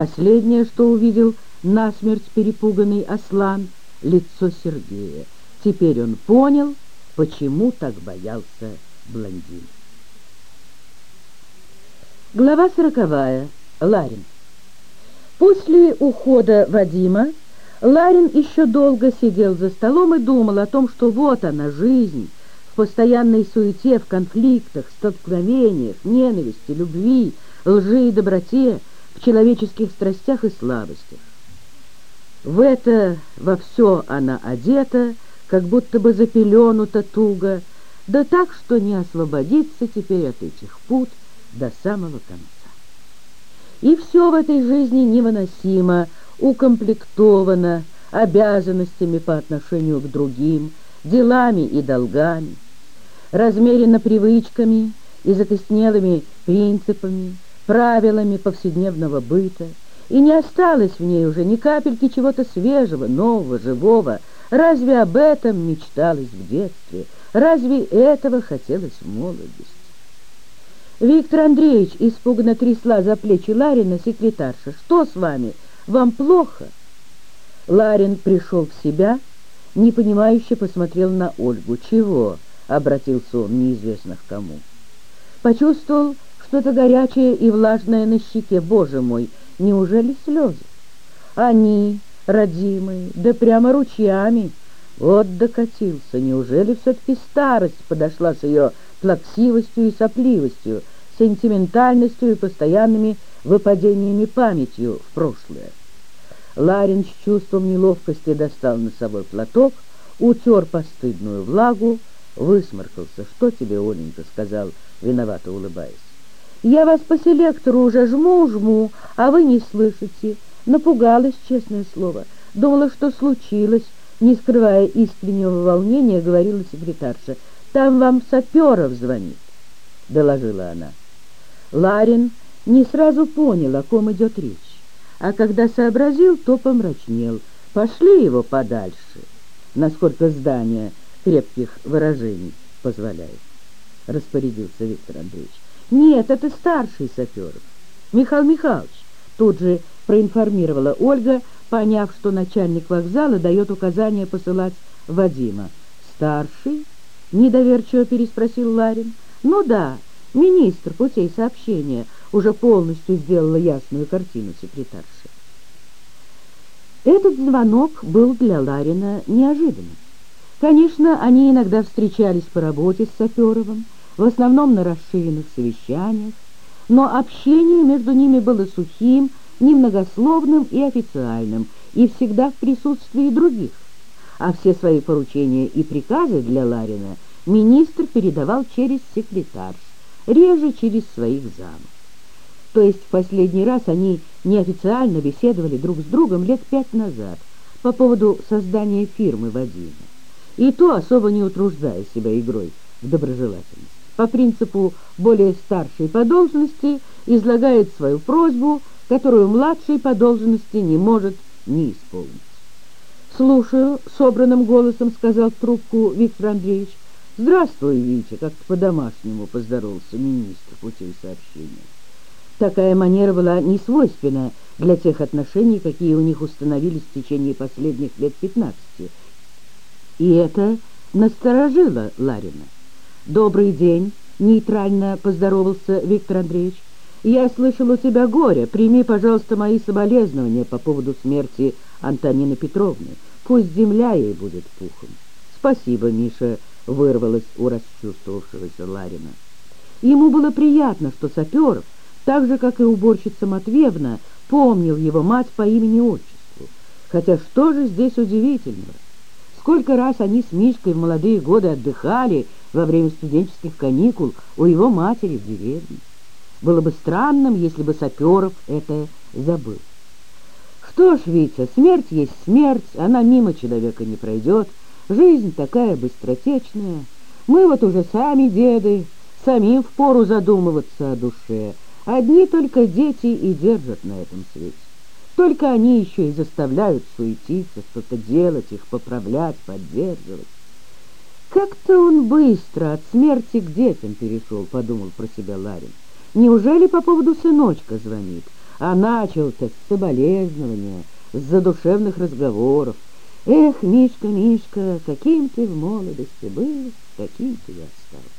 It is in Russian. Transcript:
Последнее, что увидел насмерть перепуганный Аслан, лицо Сергея. Теперь он понял, почему так боялся блондин. Глава сороковая. Ларин. После ухода Вадима Ларин еще долго сидел за столом и думал о том, что вот она, жизнь, в постоянной суете, в конфликтах, столкновениях, ненависти, любви, лжи и доброте, в человеческих страстях и слабостях. В это во все она одета, как будто бы запеленута туго, да так, что не освободиться теперь от этих пут до самого конца. И все в этой жизни невыносимо, укомплектовано обязанностями по отношению к другим, делами и долгами, размеренно привычками и закоснелыми принципами, правилами повседневного быта, и не осталось в ней уже ни капельки чего-то свежего, нового, живого. Разве об этом мечталось в детстве? Разве этого хотелось в молодости? Виктор Андреевич испуганно трясла за плечи Ларина секретарша. «Что с вами? Вам плохо?» Ларин пришел в себя, непонимающе посмотрел на Ольгу. «Чего?» — обратился он неизвестно к кому. Почувствовал, что-то горячее и влажное на щеке. Боже мой, неужели слезы? Они, родимые, да прямо ручьями. Вот докатился. Неужели все-таки старость подошла с ее плаксивостью и сопливостью, сентиментальностью и постоянными выпадениями памятью в прошлое? Ларин с чувством неловкости достал носовой платок, утер постыдную влагу, высморкался. «Что тебе, Оленька?» — сказал, виновато улыбаясь. Я вас по селектору уже жму-жму, а вы не слышите. Напугалась, честное слово. Думала, что случилось. Не скрывая искреннего волнения, говорила секретарша. Там вам Саперов звонит, доложила она. Ларин не сразу понял, о ком идет речь. А когда сообразил, то помрачнел. Пошли его подальше, насколько здание крепких выражений позволяет, распорядился Виктор Андреевич. «Нет, это старший Саперов. Михаил Михайлович», тут же проинформировала Ольга, поняв, что начальник вокзала дает указание посылать Вадима. «Старший?» — недоверчиво переспросил Ларин. «Ну да, министр путей сообщения уже полностью сделала ясную картину секретарши». Этот звонок был для Ларина неожиданным. Конечно, они иногда встречались по работе с Саперовым, в основном на расширенных совещаниях, но общение между ними было сухим, немногословным и официальным, и всегда в присутствии других. А все свои поручения и приказы для Ларина министр передавал через секретарш, реже через своих замов. То есть в последний раз они неофициально беседовали друг с другом лет пять назад по поводу создания фирмы Вадима. И то особо не утруждая себя игрой в доброжелательность по принципу более старшей по должности излагает свою просьбу, которую младший по должности не может не исполнить. «Слушаю», — собранным голосом сказал трубку Виктор Андреевич. «Здравствуй, Витя», — как-то по-домашнему поздоровался министр путей сообщения. Такая манера была не свойственна для тех отношений, какие у них установились в течение последних лет пятнадцати. И это насторожило Ларина. «Добрый день», — нейтрально поздоровался Виктор Андреевич. «Я слышал у тебя горе. Прими, пожалуйста, мои соболезнования по поводу смерти Антонины Петровны. Пусть земля ей будет пухом». «Спасибо, Миша», — вырвалось у расчувствовавшегося Ларина. Ему было приятно, что Саперов, так же, как и уборщица Матвеевна, помнил его мать по имени-отчеству. Хотя что же здесь удивительного? Сколько раз они с Мишкой в молодые годы отдыхали во время студенческих каникул у его матери в деревне. Было бы странным, если бы Саперов это забыл. Что ж, Витя, смерть есть смерть, она мимо человека не пройдет. Жизнь такая быстротечная. Мы вот уже сами деды, самим впору задумываться о душе. Одни только дети и держат на этом свете. Только они еще и заставляют суетиться, что-то делать, их поправлять, поддерживать. Как-то он быстро от смерти к детям перешел, подумал про себя Ларин. Неужели по поводу сыночка звонит? а начал-то с соболезнования, с задушевных разговоров. Эх, Мишка, Мишка, каким ты в молодости был, каким ты и остался.